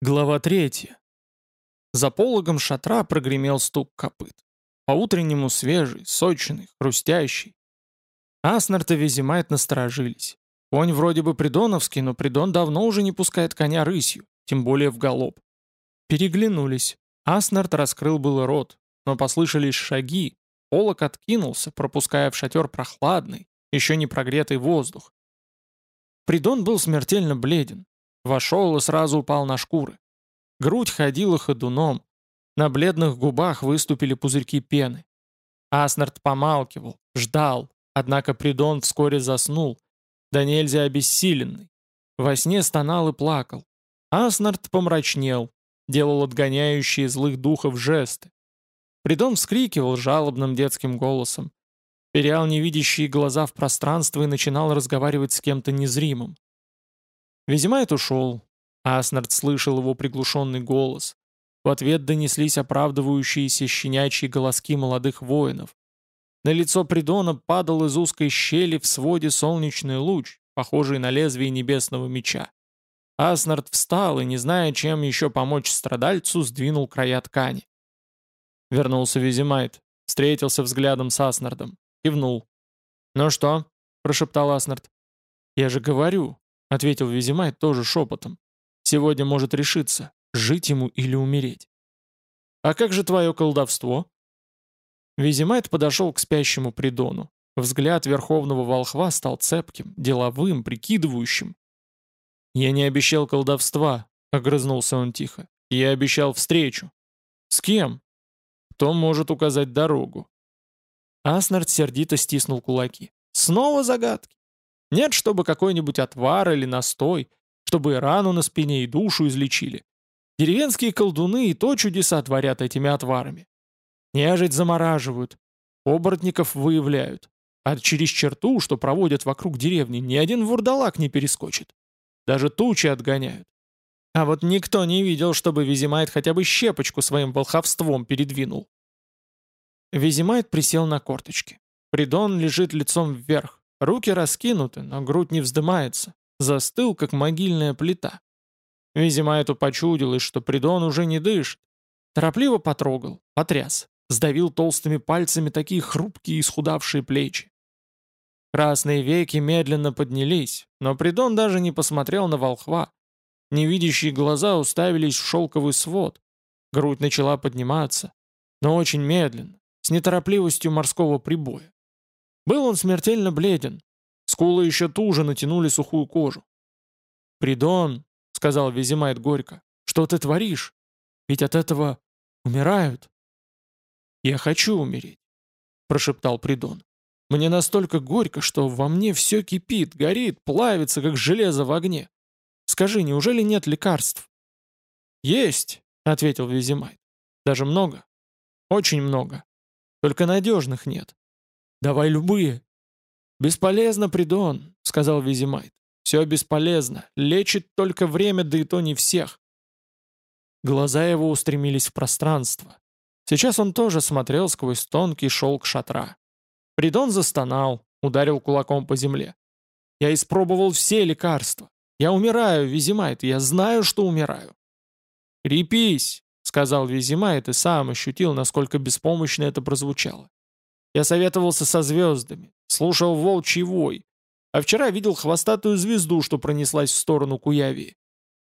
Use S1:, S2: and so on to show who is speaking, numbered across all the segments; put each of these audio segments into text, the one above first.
S1: Глава третья. За пологом шатра прогремел стук копыт. По-утреннему свежий, сочный, хрустящий. Аснарт и Визимайт насторожились. Конь вроде бы придоновский, но придон давно уже не пускает коня рысью, тем более в галоп. Переглянулись. Аснарт раскрыл было рот, но послышались шаги. Полок откинулся, пропуская в шатер прохладный, еще не прогретый воздух. Придон был смертельно бледен, Вошел и сразу упал на шкуры. Грудь ходила ходуном. На бледных губах выступили пузырьки пены. Аснард помалкивал, ждал, однако Придон вскоре заснул, да нельзя обессиленный. Во сне стонал и плакал. Аснард помрачнел, делал отгоняющие злых духов жесты. Придон вскрикивал жалобным детским голосом, перял невидящие глаза в пространство и начинал разговаривать с кем-то незримым. Визимайт ушел. Аснард слышал его приглушенный голос. В ответ донеслись оправдывающиеся щенячьи голоски молодых воинов. На лицо Придона падал из узкой щели в своде солнечный луч, похожий на лезвие небесного меча. Аснард встал и, не зная, чем еще помочь страдальцу, сдвинул края ткани. Вернулся Визимайт, встретился взглядом с Аснардом, кивнул. «Ну что?» – прошептал Аснард. «Я же говорю, — ответил Визимай тоже шепотом. «Сегодня может решиться, жить ему или умереть». «А как же твое колдовство?» Визимайт подошел к спящему Придону. Взгляд верховного волхва стал цепким, деловым, прикидывающим. «Я не обещал колдовства», — огрызнулся он тихо. «Я обещал встречу». «С кем?» «Кто может указать дорогу?» Аснард сердито стиснул кулаки. «Снова загадки? Нет, чтобы какой-нибудь отвар или настой, чтобы и рану на спине, и душу излечили. Деревенские колдуны и то чудеса творят этими отварами. Нежить замораживают, оборотников выявляют, а через черту, что проводят вокруг деревни, ни один вурдалак не перескочит. Даже тучи отгоняют. А вот никто не видел, чтобы Визимайт хотя бы щепочку своим волховством передвинул. Визимайт присел на корточки. Придон лежит лицом вверх, Руки раскинуты, но грудь не вздымается. Застыл, как могильная плита. Видимо, эту почудилось, что Придон уже не дышит. Торопливо потрогал, потряс, сдавил толстыми пальцами такие хрупкие исхудавшие плечи. Красные веки медленно поднялись, но Придон даже не посмотрел на волхва. Невидящие глаза уставились в шелковый свод. Грудь начала подниматься, но очень медленно, с неторопливостью морского прибоя. Был он смертельно бледен. Скулы еще туже натянули сухую кожу. «Придон», — сказал Визимайт горько, — «что ты творишь? Ведь от этого умирают». «Я хочу умереть», — прошептал Придон. «Мне настолько горько, что во мне все кипит, горит, плавится, как железо в огне. Скажи, неужели нет лекарств?» «Есть», — ответил Визимайт. «Даже много. Очень много. Только надежных нет. Давай любые». «Бесполезно, Придон», — сказал Визимайт. «Все бесполезно. Лечит только время, да и то не всех». Глаза его устремились в пространство. Сейчас он тоже смотрел сквозь тонкий шелк шатра. Придон застонал, ударил кулаком по земле. «Я испробовал все лекарства. Я умираю, Визимайт, я знаю, что умираю». «Крепись», — сказал Визимайт и сам ощутил, насколько беспомощно это прозвучало. Я советовался со звездами, слушал волчий вой, а вчера видел хвостатую звезду, что пронеслась в сторону Куявии.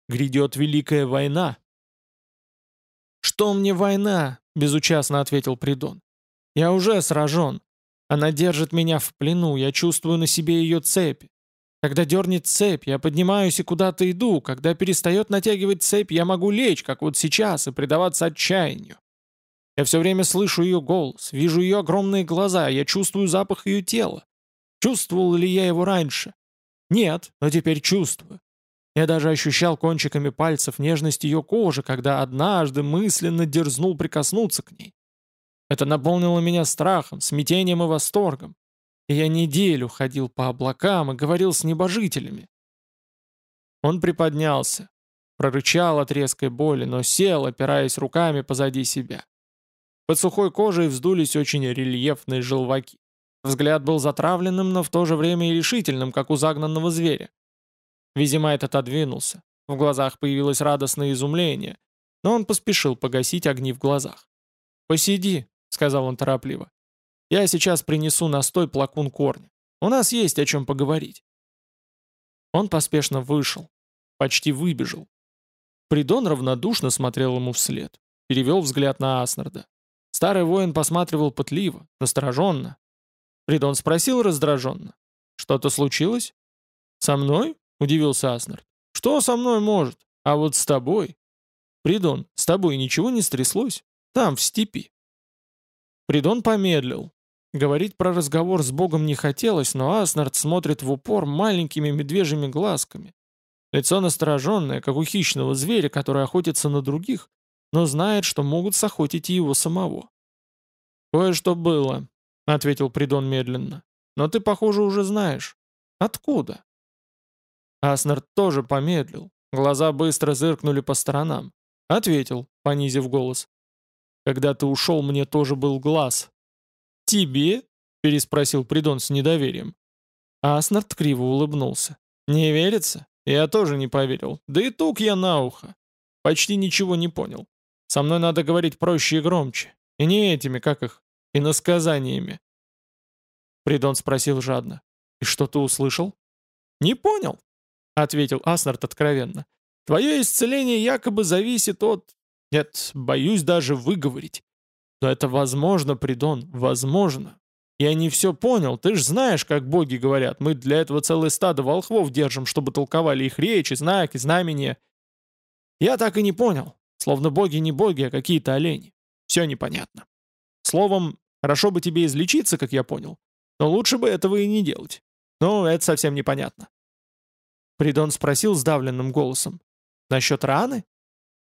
S1: Грядет великая война. «Что мне война?» — безучастно ответил Придон. «Я уже сражен. Она держит меня в плену, я чувствую на себе ее цепь. Когда дернет цепь, я поднимаюсь и куда-то иду. Когда перестает натягивать цепь, я могу лечь, как вот сейчас, и предаваться отчаянию. Я все время слышу ее голос, вижу ее огромные глаза, я чувствую запах ее тела. Чувствовал ли я его раньше? Нет, но теперь чувствую. Я даже ощущал кончиками пальцев нежность ее кожи, когда однажды мысленно дерзнул прикоснуться к ней. Это наполнило меня страхом, смятением и восторгом. И я неделю ходил по облакам и говорил с небожителями. Он приподнялся, прорычал от резкой боли, но сел, опираясь руками позади себя. Под сухой кожей вздулись очень рельефные желваки. Взгляд был затравленным, но в то же время и решительным, как у загнанного зверя. Визимайт отодвинулся, В глазах появилось радостное изумление, но он поспешил погасить огни в глазах. «Посиди», — сказал он торопливо. «Я сейчас принесу настой плакун корня. У нас есть о чем поговорить». Он поспешно вышел, почти выбежал. Придон равнодушно смотрел ему вслед, перевел взгляд на Аснарда. Старый воин посматривал пытливо, настороженно. Придон спросил раздраженно. «Что-то случилось?» «Со мной?» — удивился Аснард. «Что со мной может? А вот с тобой?» «Придон, с тобой ничего не стряслось? Там, в степи». Придон помедлил. Говорить про разговор с Богом не хотелось, но Аснард смотрит в упор маленькими медвежьими глазками. Лицо настороженное, как у хищного зверя, который охотится на других, но знает, что могут сохотить и его самого. «Кое-что было», — ответил Придон медленно. «Но ты, похоже, уже знаешь. Откуда?» Аснард тоже помедлил. Глаза быстро зыркнули по сторонам. Ответил, понизив голос. «Когда ты ушел, мне тоже был глаз». «Тебе?» — переспросил Придон с недоверием. Аснард криво улыбнулся. «Не верится? Я тоже не поверил. Да и тук я на ухо. Почти ничего не понял. Со мной надо говорить проще и громче. И не этими, как их, иносказаниями». Придон спросил жадно. «И что ты услышал?» «Не понял», — ответил Аснард откровенно. «Твое исцеление якобы зависит от... Нет, боюсь даже выговорить. Но это возможно, Придон, возможно. Я не все понял, ты ж знаешь, как боги говорят. Мы для этого целое стадо волхвов держим, чтобы толковали их речи, знаки, знамения. Я так и не понял. Словно боги не боги, а какие-то олени. Все непонятно. Словом, хорошо бы тебе излечиться, как я понял. Но лучше бы этого и не делать. Ну, это совсем непонятно. Придон спросил сдавленным голосом. «Насчет раны?»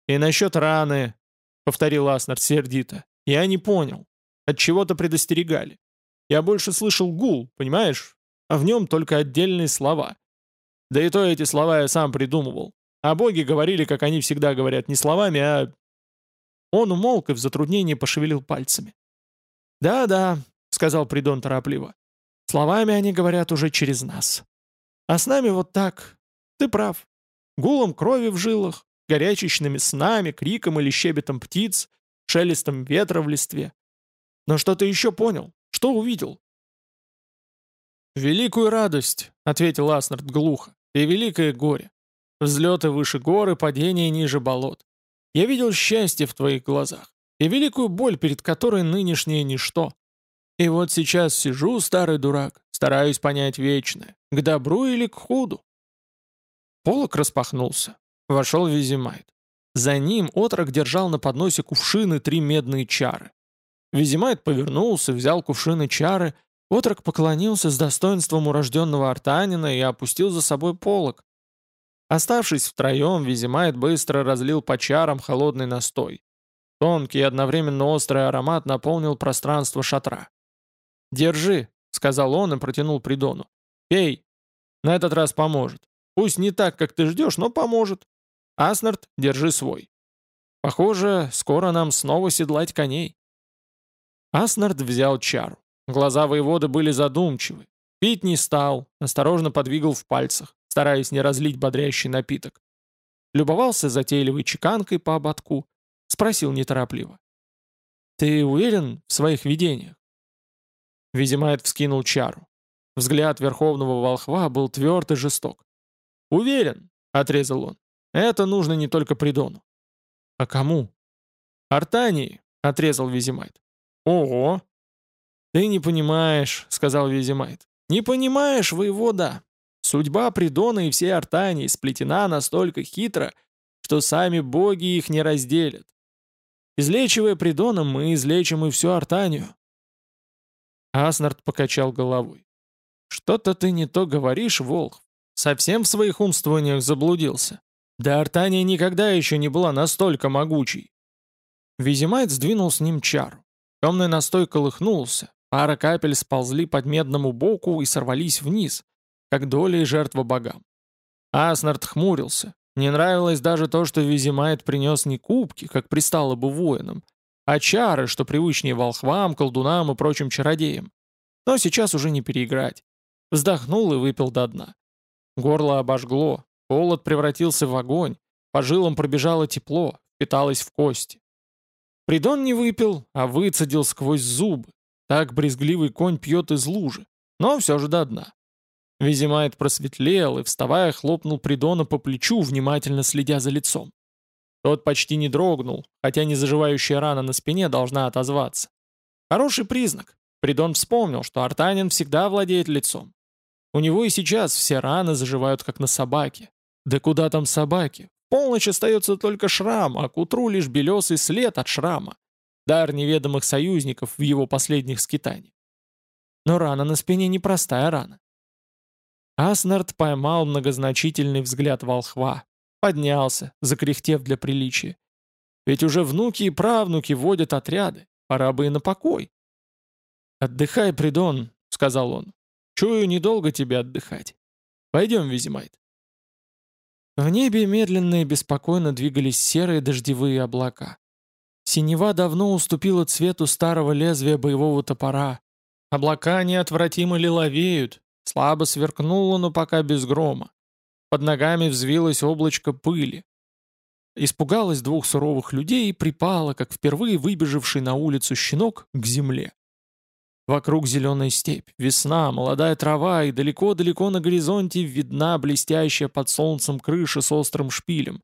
S1: «И насчет раны», — повторил Аснар сердито. «Я не понял. От чего-то предостерегали. Я больше слышал гул, понимаешь? А в нем только отдельные слова. Да и то эти слова я сам придумывал. А боги говорили, как они всегда говорят, не словами, а... Он умолк и в затруднении пошевелил пальцами. «Да-да», — сказал Придон торопливо. «Словами они говорят уже через нас. А с нами вот так. Ты прав. Гулом крови в жилах, горячечными снами, криком или щебетом птиц, шелестом ветра в листве. Но что ты еще понял? Что увидел?» «Великую радость», — ответил Аснард глухо, — «и великое горе. Взлеты выше горы, падения ниже болот. Я видел счастье в твоих глазах и великую боль, перед которой нынешнее ничто. И вот сейчас сижу, старый дурак, стараюсь понять вечное, к добру или к худу. Полок распахнулся. Вошел Визимайт. За ним отрок держал на подносе кувшины три медные чары. Визимайт повернулся, взял кувшины чары, отрок поклонился с достоинством урожденного артанина и опустил за собой полок. Оставшись втроем, Визимайт быстро разлил по чарам холодный настой. Тонкий и одновременно острый аромат наполнил пространство шатра. «Держи», — сказал он и протянул Придону. «Пей. На этот раз поможет. Пусть не так, как ты ждешь, но поможет. Аснард, держи свой. Похоже, скоро нам снова седлать коней». Аснард взял чару. Глаза воевода были задумчивы. Пить не стал, осторожно подвигал в пальцах стараясь не разлить бодрящий напиток. Любовался затейливой чеканкой по ободку, спросил неторопливо. «Ты уверен в своих видениях?» Визимайт вскинул чару. Взгляд верховного волхва был тверд и жесток. «Уверен», — отрезал он. «Это нужно не только Придону». «А кому?» «Артании», — отрезал Визимайт. «Ого!» «Ты не понимаешь», — сказал Визимайт. «Не понимаешь, воевода. Судьба Придона и всей Артании сплетена настолько хитро, что сами боги их не разделят. Излечивая Придона, мы излечим и всю Артанию. Аснард покачал головой. «Что-то ты не то говоришь, Волх. Совсем в своих умствованиях заблудился. Да Артания никогда еще не была настолько могучей». Визимайт сдвинул с ним чару. Темный настой колыхнулся, пара капель сползли под медному боку и сорвались вниз, как доля и жертва богам. Аснард хмурился. Не нравилось даже то, что Визимайт принес не кубки, как пристало бы воинам, а чары, что привычнее волхвам, колдунам и прочим чародеям. Но сейчас уже не переиграть. Вздохнул и выпил до дна. Горло обожгло, Холод превратился в огонь, по жилам пробежало тепло, питалось в кости. Придон не выпил, а выцедил сквозь зубы. Так брезгливый конь пьет из лужи, но все же до дна. Визимайт просветлел и, вставая, хлопнул Придона по плечу, внимательно следя за лицом. Тот почти не дрогнул, хотя незаживающая рана на спине должна отозваться. Хороший признак. Придон вспомнил, что Артанин всегда владеет лицом. У него и сейчас все раны заживают, как на собаке. Да куда там собаки? Полночь остается только шрам, а к утру лишь белесый след от шрама. Дар неведомых союзников в его последних скитаниях. Но рана на спине непростая рана. Аснард поймал многозначительный взгляд волхва, поднялся, закряхтев для приличия. Ведь уже внуки и правнуки водят отряды, пора бы и на покой. «Отдыхай, Придон», — сказал он. «Чую, недолго тебе отдыхать. Пойдем, Визимайт». В небе медленно и беспокойно двигались серые дождевые облака. Синева давно уступила цвету старого лезвия боевого топора. Облака неотвратимо лиловеют, слабо сверкнуло, но пока без грома. Под ногами взвилось облачко пыли. Испугалась двух суровых людей и припала, как впервые выбежавший на улицу щенок, к земле. Вокруг зеленая степь, весна, молодая трава, и далеко-далеко на горизонте видна блестящая под солнцем крыша с острым шпилем.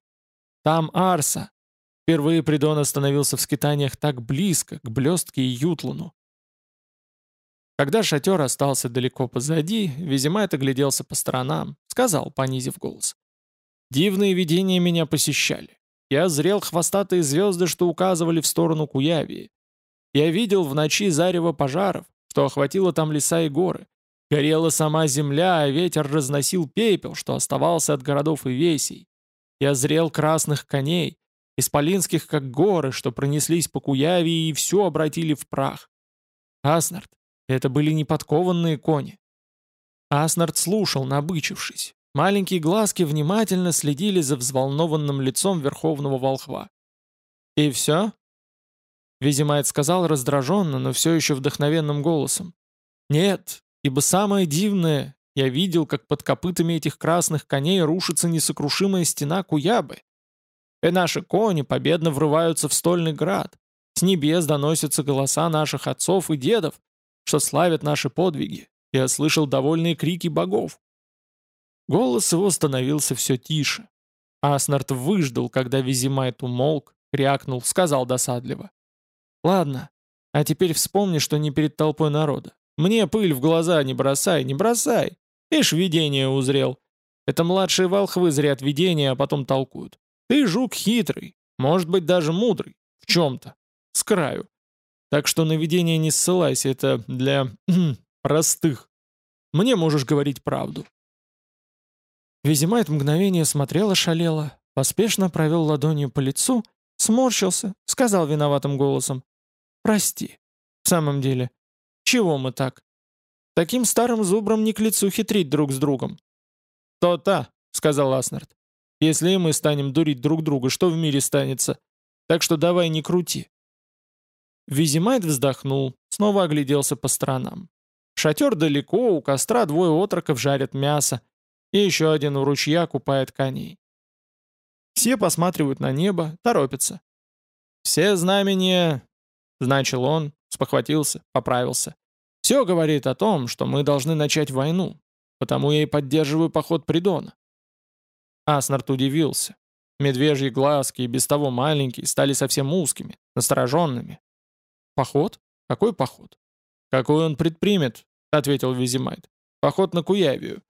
S1: Там Арса. Впервые Придон остановился в скитаниях так близко, к блестке и Ютлану. Когда шатер остался далеко позади, Визимайт огляделся по сторонам, сказал, понизив голос. «Дивные видения меня посещали. Я зрел хвостатые звезды, что указывали в сторону Куявии. Я видел в ночи зарево пожаров, что охватило там леса и горы. Горела сама земля, а ветер разносил пепел, что оставался от городов и весей. Я зрел красных коней, исполинских как горы, что пронеслись по Куявии и все обратили в прах. Аснард, это были не подкованные кони. Аснард слушал, набычившись. Маленькие глазки внимательно следили за взволнованным лицом верховного волхва. «И все?» Визимайт сказал раздраженно, но все еще вдохновенным голосом. «Нет, ибо самое дивное, я видел, как под копытами этих красных коней рушится несокрушимая стена Куябы. И наши кони победно врываются в стольный град. С небес доносятся голоса наших отцов и дедов, что славят наши подвиги, я слышал довольные крики богов. Голос его становился все тише. Аснард выждал, когда Визимайт умолк, крякнул, сказал досадливо. «Ладно, а теперь вспомни, что не перед толпой народа. Мне пыль в глаза не бросай, не бросай. Ишь, видение узрел. Это младшие волхвы зрят видение, а потом толкуют. Ты жук хитрый, может быть даже мудрый, в чем-то, с краю. Так что на видение не ссылайся, это для простых. Мне можешь говорить правду». Визимайт мгновение смотрел ошалело, поспешно провел ладонью по лицу, сморщился, сказал виноватым голосом. «Прости. В самом деле, чего мы так? Таким старым зубрам не к лицу хитрить друг с другом». «То-то», — сказал Аснард. «Если и мы станем дурить друг друга, что в мире станется? Так что давай не крути. Визимайт вздохнул, снова огляделся по сторонам. Шатер далеко, у костра двое отроков жарят мясо, и еще один у ручья купает коней. Все посматривают на небо, торопятся. «Все знамения...» — значил он, спохватился, поправился. «Все говорит о том, что мы должны начать войну, потому я и поддерживаю поход Придона». Аснард удивился. Медвежьи глазки, и без того маленькие, стали совсем узкими, настороженными. «Поход? Какой поход?» «Какой он предпримет?» — ответил Визимайт. «Поход на Куявию».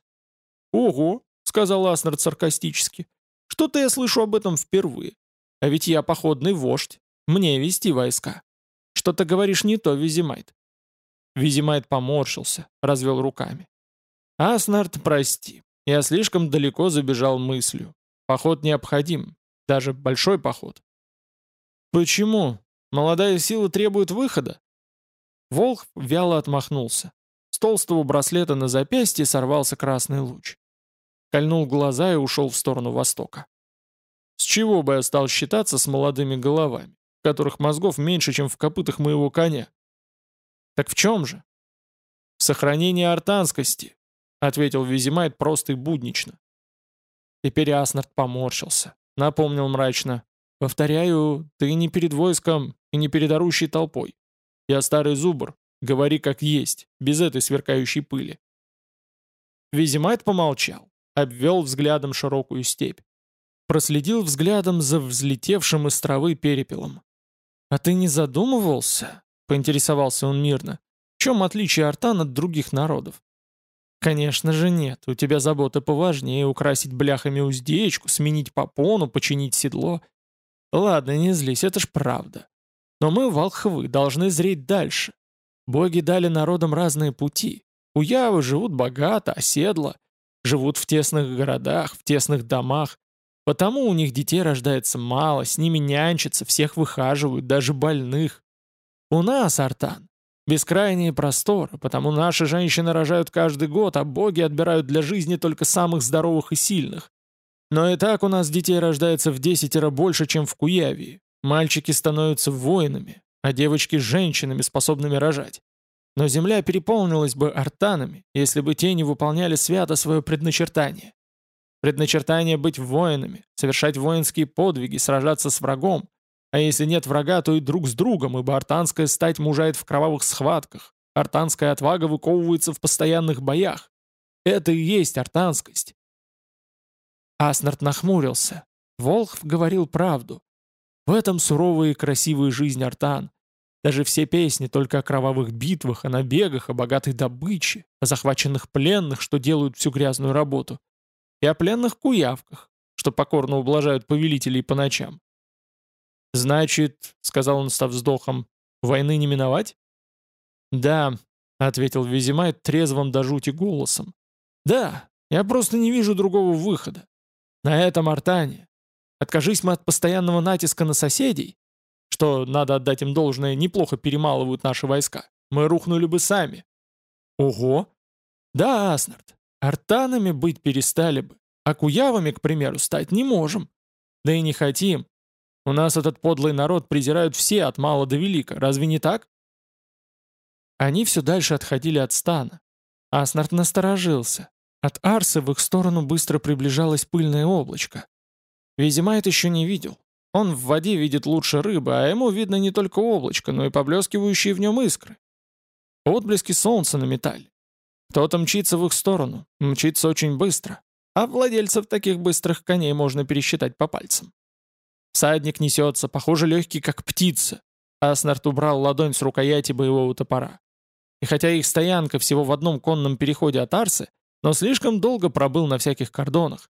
S1: «Ого!» — сказал Аснард саркастически. «Что-то я слышу об этом впервые. А ведь я походный вождь. Мне вести войска. Что-то говоришь не то, Визимайт». Визимайт поморщился, развел руками. «Аснард, прости. Я слишком далеко забежал мыслью. Поход необходим. Даже большой поход». «Почему?» Молодая сила требует выхода?» Волх вяло отмахнулся. С толстого браслета на запястье сорвался красный луч. Кольнул глаза и ушел в сторону востока. С чего бы я стал считаться с молодыми головами, в которых мозгов меньше, чем в копытах моего коня? Так в чем же? В сохранении артанскости, ответил Визимайт просто и буднично. Теперь Аснард поморщился. Напомнил мрачно. «Повторяю, ты не перед войском и не перед толпой. Я старый зубр, говори как есть, без этой сверкающей пыли». Визимайт помолчал, обвел взглядом широкую степь. Проследил взглядом за взлетевшим из травы перепелом. «А ты не задумывался?» — поинтересовался он мирно. «В чем отличие артан от других народов?» «Конечно же нет. У тебя заботы поважнее украсить бляхами уздечку, сменить попону, починить седло. Ладно, не злись, это ж правда. Но мы, волхвы, должны зреть дальше. Боги дали народам разные пути. У Явы живут богато, оседло, живут в тесных городах, в тесных домах. Потому у них детей рождается мало, с ними нянчатся, всех выхаживают, даже больных. У нас, Артан, бескрайние просторы, потому наши женщины рожают каждый год, а боги отбирают для жизни только самых здоровых и сильных. Но и так у нас детей рождается в десятеро больше, чем в Куявии. Мальчики становятся воинами, а девочки – женщинами, способными рожать. Но земля переполнилась бы артанами, если бы те не выполняли свято свое предначертание. Предначертание быть воинами, совершать воинские подвиги, сражаться с врагом. А если нет врага, то и друг с другом, ибо артанская стать мужает в кровавых схватках. Артанская отвага выковывается в постоянных боях. Это и есть артанскость. Аснард нахмурился. Волхв говорил правду. В этом суровая и красивая жизнь Артан. Даже все песни только о кровавых битвах, о набегах, о богатой добыче, о захваченных пленных, что делают всю грязную работу. И о пленных куявках, что покорно ублажают повелителей по ночам. «Значит, — сказал он, став вздохом, — войны не миновать?» «Да», — ответил Визимайт трезвым до жути голосом. «Да, я просто не вижу другого выхода. На этом Артане. Откажись мы от постоянного натиска на соседей, что, надо отдать им должное, неплохо перемалывают наши войска, мы рухнули бы сами. Ого! Да, Аснард, артанами быть перестали бы, а куявами, к примеру, стать не можем. Да и не хотим. У нас этот подлый народ презирают все от мала до велика, разве не так? Они все дальше отходили от стана. Аснард насторожился. От Арсы в их сторону быстро приближалось пыльное облачко. Визимайт еще не видел. Он в воде видит лучше рыбы, а ему видно не только облачко, но и поблескивающие в нем искры. Отблески солнца на металле. Кто-то мчится в их сторону, мчится очень быстро, а владельцев таких быстрых коней можно пересчитать по пальцам. Всадник несется, похоже, легкий, как птица. Аснард убрал ладонь с рукояти боевого топора. И хотя их стоянка всего в одном конном переходе от Арсы, но слишком долго пробыл на всяких кордонах.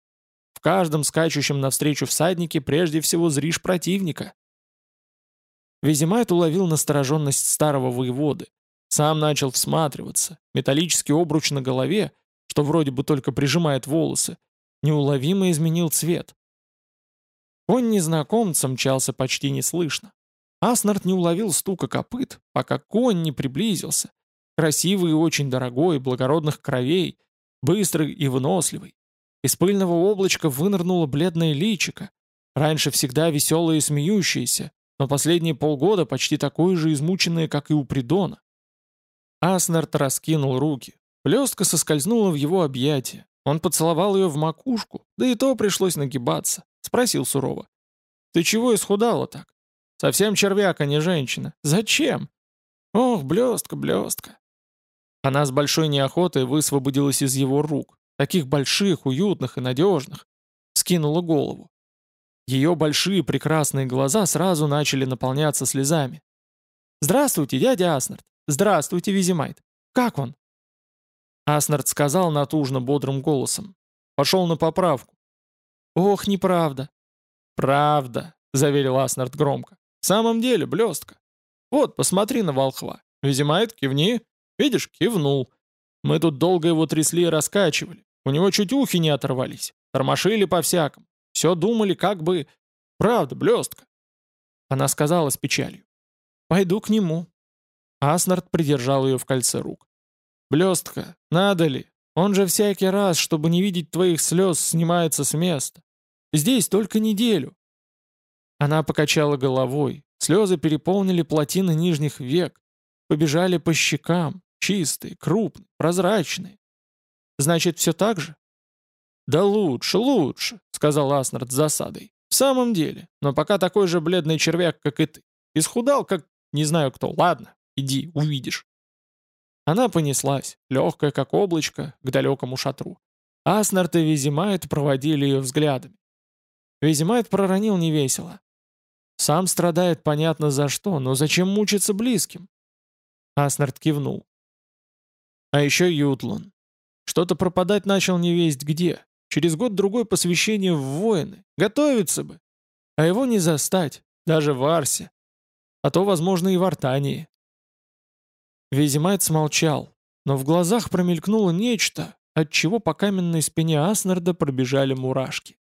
S1: В каждом скачущем навстречу всаднике прежде всего зришь противника. Визимайт уловил настороженность старого воеводы. Сам начал всматриваться. Металлический обруч на голове, что вроде бы только прижимает волосы, неуловимо изменил цвет. Конь незнакомца мчался почти неслышно. Аснард не уловил стука копыт, пока конь не приблизился. Красивый и очень дорогой, благородных кровей, быстрый и выносливый. Из пыльного облачка вынырнуло бледное личико, раньше всегда веселое и смеющееся, но последние полгода почти такое же измученное, как и у Придона. Аснард раскинул руки. Плестка соскользнула в его объятия. Он поцеловал ее в макушку, да и то пришлось нагибаться. Спросил сурово. «Ты чего исхудала так? Совсем червяк, а не женщина. Зачем?» «Ох, блестка, блестка. Она с большой неохотой высвободилась из его рук, таких больших, уютных и надежных, скинула голову. Ее большие прекрасные глаза сразу начали наполняться слезами. «Здравствуйте, дядя Аснард! Здравствуйте, Визимайт! Как он?» Аснард сказал натужно бодрым голосом. «Пошел на поправку». «Ох, неправда». «Правда», — заверил Аснард громко. «В самом деле, блестка. Вот, посмотри на волхва. Визимайт, кивни. Видишь, кивнул. Мы тут долго его трясли и раскачивали. У него чуть ухи не оторвались. Тормошили по-всякому. Все думали, как бы... Правда, блестка. Она сказала с печалью. «Пойду к нему». Аснард придержал ее в кольце рук. «Блестка, надо ли? Он же всякий раз, чтобы не видеть твоих слез, снимается с места. Здесь только неделю». Она покачала головой. Слезы переполнили плотины нижних век, побежали по щекам, Чистые, крупные, прозрачные. Значит, все так же? «Да лучше, лучше», — сказал Аснард с засадой. «В самом деле, но пока такой же бледный червяк, как и ты. Исхудал, как не знаю кто. Ладно, иди, увидишь». Она понеслась, легкая, как облачко, к далекому шатру. Аснард и Визимайт проводили ее взглядами. Визимайт проронил невесело. Сам страдает понятно за что, но зачем мучиться близким? Аснард кивнул. А еще Ютлун. Что-то пропадать начал невесть где. Через год-другой посвящение в воины. Готовиться бы. А его не застать, даже в Арсе. А то, возможно, и в Артании. Визимайт смолчал, но в глазах промелькнуло нечто, от чего по каменной спине Аснарда пробежали мурашки.